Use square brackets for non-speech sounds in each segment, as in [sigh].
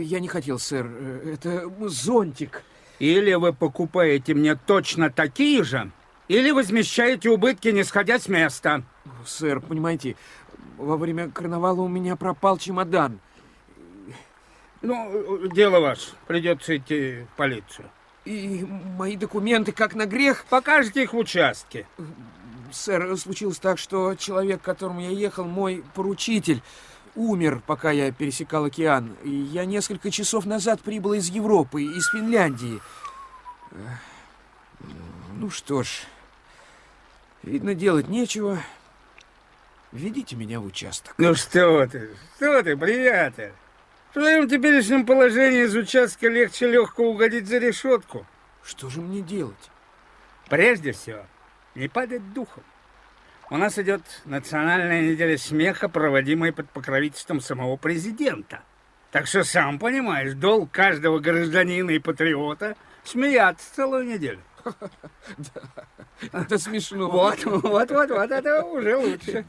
Я не хотел, сэр. Это зонтик. Или вы покупаете мне точно такие же, или возмещаете убытки, не сходя с места. Сэр, понимаете, во время карнавала у меня пропал чемодан. Ну, дело ваше. Придется идти в полицию. И мои документы, как на грех... Покажете их в участке. Сэр, случилось так, что человек, к которому я ехал, мой поручитель, умер, пока я пересекал океан. И я несколько часов назад прибыл из Европы, из Финляндии. Ну что ж, видно, делать нечего. Ведите меня в участок. Ну что ты, что ты, приятель? В твоем теперешнем положении из участка легче легко угодить за решетку. Что же мне делать? Прежде всего, не падать духом. У нас идет национальная неделя смеха, проводимая под покровительством самого президента. Так что, сам понимаешь, долг каждого гражданина и патриота смеяться целую неделю. [laughs] Это смешно. Вот, вот, вот, вот, это уже лучше.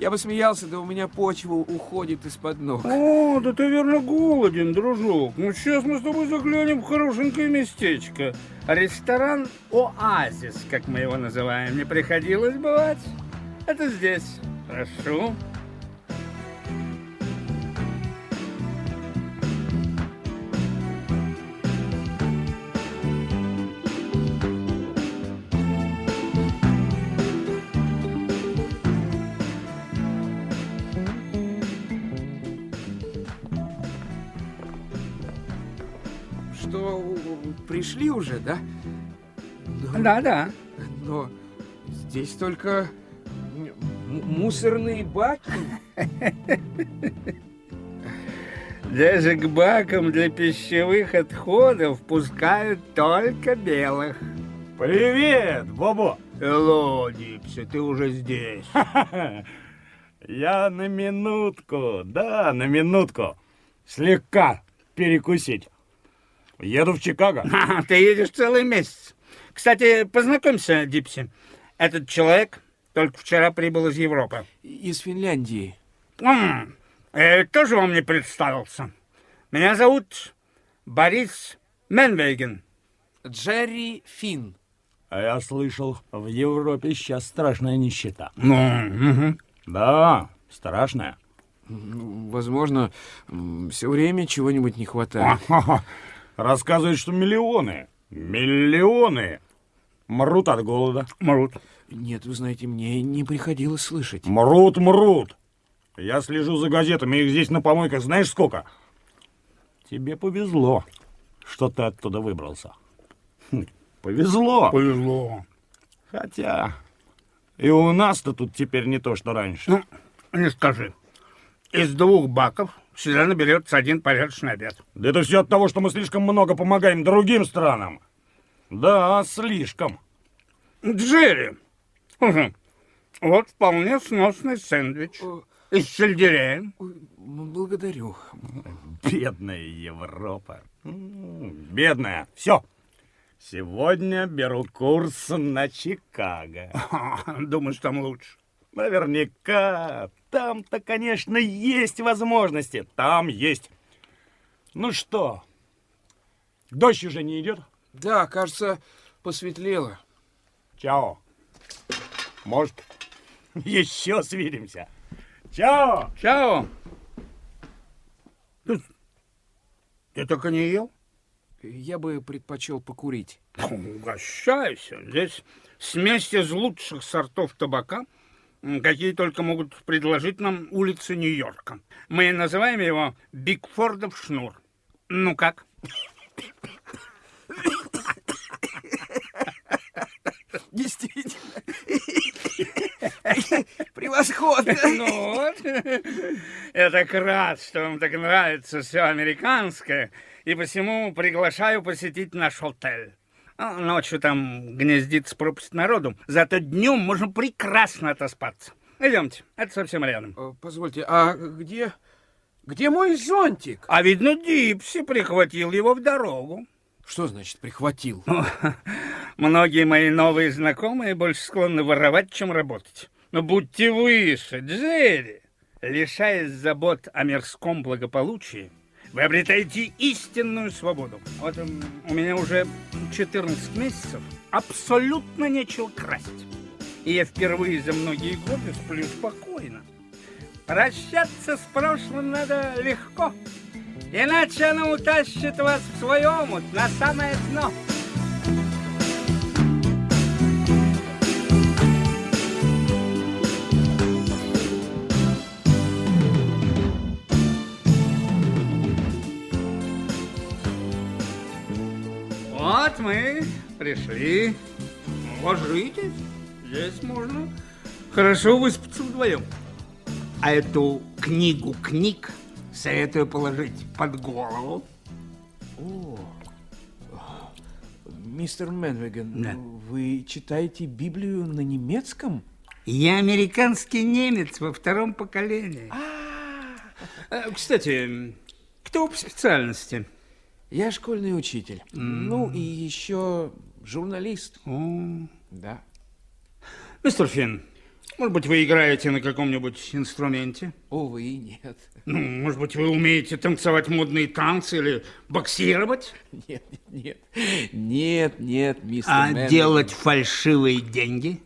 Я бы смеялся, да у меня почва уходит из-под ног. О, да ты верно голоден, дружок. Ну, сейчас мы с тобой заглянем в хорошенькое местечко. Ресторан «Оазис», как мы его называем. Не приходилось бывать? Это здесь. Прошу. Пришли уже, да? Но, да, да. Но здесь только мусорные баки. Даже к бакам для пищевых отходов пускают только белых. Привет, Бобо! Hello, Дипси, ты уже здесь. [laughs] Я на минутку, да, на минутку. Слегка перекусить. Еду в Чикаго. [laughs] А, ты едешь целый месяц. Кстати, познакомься, Дипси. Этот человек только вчера прибыл из Европы. Из Финляндии. М -м, тоже вам не представился. Меня зовут Борис Менвейген. Джерри Финн. А я слышал, в Европе сейчас страшная нищета. Ну, угу. Да, страшная. Возможно, все время чего-нибудь не хватает. Рассказывают, что миллионы, миллионы мрут от голода. Мрут. Нет, вы знаете, мне не приходилось слышать. Мрут, мрут. Я слежу за газетами, их здесь на помойках знаешь сколько? Тебе повезло, что ты оттуда выбрался. Хм, повезло. Повезло. Хотя и у нас-то тут теперь не то, что раньше. Ну, не скажи. Из двух баков всегда наберется один порядочный обед. Да это все от того, что мы слишком много помогаем другим странам. Да, слишком. Джерри, угу. вот вполне сносный сэндвич. Из сельдерея. Благодарю. Бедная Европа. Бедная. Все. Сегодня беру курс на Чикаго. [laughs] Думаешь, там лучше? Наверняка. Там-то, конечно, есть возможности. Там есть. Ну что, дождь уже не идет? Да, кажется, посветлело. Чао. Может, [laughs] еще свидимся. Чао. Чао. Ты, ты только не ел? Я бы предпочел покурить. Угощайся. Здесь смесь из лучших сортов табака – какие только могут предложить нам улицы Нью-Йорка. Мы называем его Бигфордов шнур. Ну как? Действительно. [laughs] Превосходно. Ну вот. Я так рад, что вам так нравится все американское, и посему приглашаю посетить наш отель. А ночью там гнездится пропасть народу, зато днем можно прекрасно отоспаться. Идемте, это совсем рядом. Э, позвольте, а где... Где мой зонтик? А видно, Дипси прихватил его в дорогу. Что значит прихватил? Многие мои новые знакомые больше склонны воровать, чем работать. Но будьте выше, Джерри. Лишаясь забот о мирском благополучии, вы обретаете истинную свободу. Вот у меня уже 14 месяцев абсолютно нечего красть. И я впервые за многие годы сплю спокойно. Прощаться с прошлым надо легко, иначе оно утащит вас в свой омут на самое дно. Мы пришли. Ложитесь. Здесь можно хорошо выспаться вдвоем. А эту книгу книг советую положить под голову. Мистер Менвеген, Да. вы читаете Библию на немецком? Я американский немец во втором поколении. А, Кстати, кто по специальности? Я школьный учитель. Ну и еще журналист. О, Да. Мистер Финн, может быть, вы играете на каком-нибудь инструменте? Увы, нет. Ну, может быть, вы умеете танцевать модные танцы или боксировать? Нет, нет, нет. Нет, мистер А Менвеген. делать фальшивые деньги?